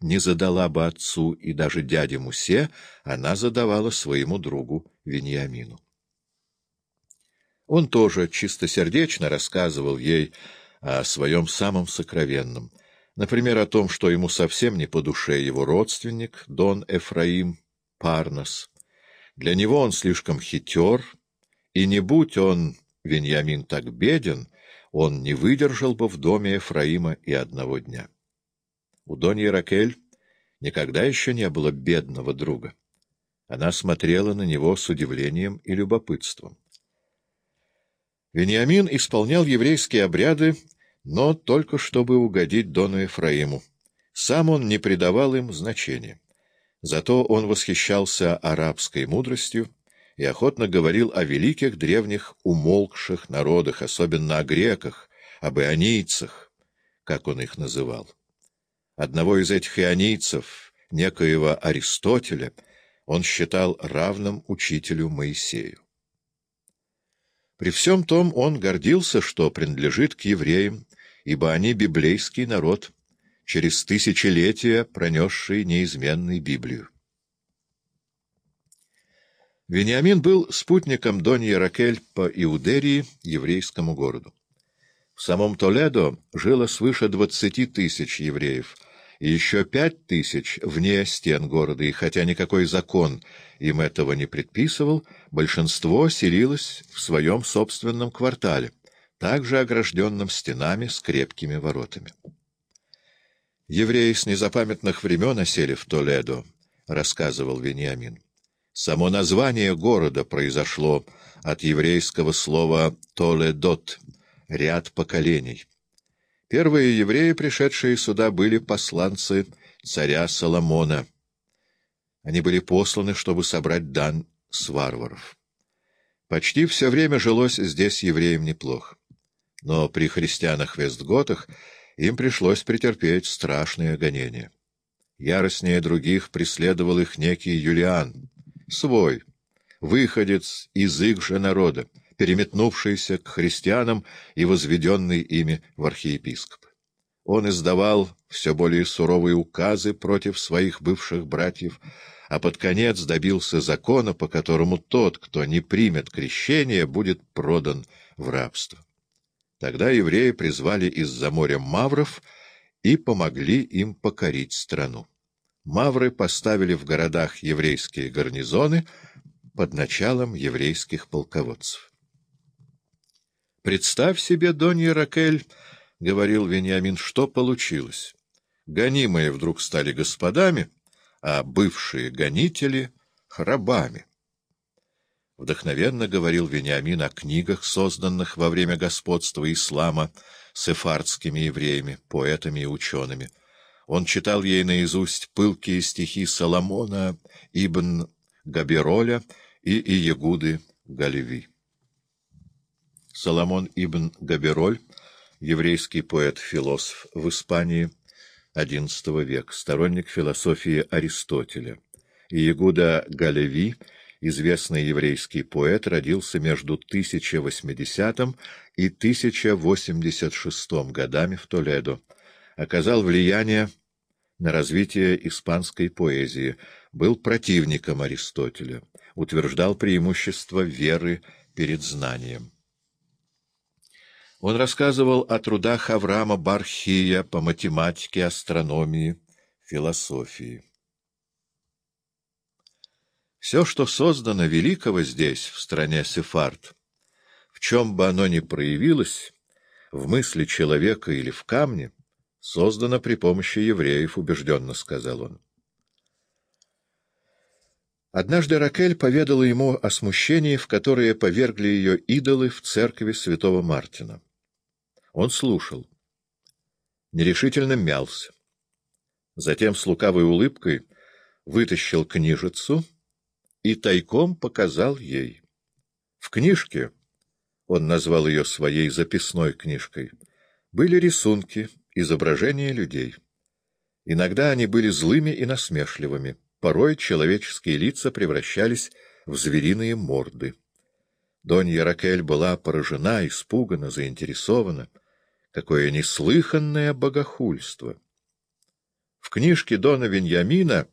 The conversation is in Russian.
не задала бы отцу и даже дяде Мусе, она задавала своему другу Вениамину. Он тоже чистосердечно рассказывал ей о своем самом сокровенном, например, о том, что ему совсем не по душе его родственник, Дон Эфраим Парнос. Для него он слишком хитер, и не будь он, Вениамин, так беден, он не выдержал бы в доме Ефраима и одного дня. У Доньи Ракель никогда еще не было бедного друга. Она смотрела на него с удивлением и любопытством. Вениамин исполнял еврейские обряды, но только чтобы угодить Дону Ефраиму. Сам он не придавал им значения. Зато он восхищался арабской мудростью и охотно говорил о великих древних умолкших народах, особенно о греках, об ионийцах, как он их называл. Одного из этих ионийцев, некоего Аристотеля, он считал равным учителю Моисею. При всем том он гордился, что принадлежит к евреям, ибо они библейский народ, через тысячелетия пронесший неизменный Библию. Вениамин был спутником Доньи Ракель по Иудерии, еврейскому городу. В самом Толедо жило свыше двадцати тысяч евреев — еще пять тысяч вне стен города, и хотя никакой закон им этого не предписывал, большинство селилось в своем собственном квартале, также огражденном стенами с крепкими воротами. «Евреи с незапамятных времен осели в Толедо», — рассказывал Вениамин. «Само название города произошло от еврейского слова «толедот» — «ряд поколений». Первые евреи, пришедшие сюда, были посланцы царя Соломона. Они были посланы, чтобы собрать дан с варваров. Почти все время жилось здесь евреям неплохо. Но при христианах-вестготах им пришлось претерпеть страшные гонения. Яростнее других преследовал их некий Юлиан, свой, выходец из их же народа, переметнувшийся к христианам и возведенный ими в архиепископ. Он издавал все более суровые указы против своих бывших братьев, а под конец добился закона, по которому тот, кто не примет крещение, будет продан в рабство. Тогда евреи призвали из-за моря мавров и помогли им покорить страну. Мавры поставили в городах еврейские гарнизоны под началом еврейских полководцев. «Представь себе, Донья Ракель, — говорил Вениамин, — что получилось. Гонимые вдруг стали господами, а бывшие гонители — рабами. Вдохновенно говорил Вениамин о книгах, созданных во время господства ислама сефардскими евреями, поэтами и учеными. Он читал ей наизусть пылкие стихи Соломона, Ибн Габироля и Иегуды Галеви. Соломон ибн Габероль, еврейский поэт-философ в Испании, XI век, сторонник философии Аристотеля. Иегуда Галеви, известный еврейский поэт, родился между 1080 и 1086 годами в Толедо. Оказал влияние на развитие испанской поэзии, был противником Аристотеля, утверждал преимущество веры перед знанием. Он рассказывал о трудах Авраама Бархия по математике, астрономии, философии. Все, что создано великого здесь, в стране Сефард, в чем бы оно ни проявилось, в мысли человека или в камне, создано при помощи евреев, убежденно сказал он. Однажды Ракель поведала ему о смущении, в которое повергли ее идолы в церкви святого Мартина. Он слушал. Нерешительно мялся. Затем с лукавой улыбкой вытащил книжицу и тайком показал ей. В книжке, он назвал ее своей записной книжкой, были рисунки, изображения людей. Иногда они были злыми и насмешливыми, порой человеческие лица превращались в звериные морды. Донья Ракель была поражена, испугана, заинтересована — Какое неслыханное богохульство! В книжке Дона Веньямина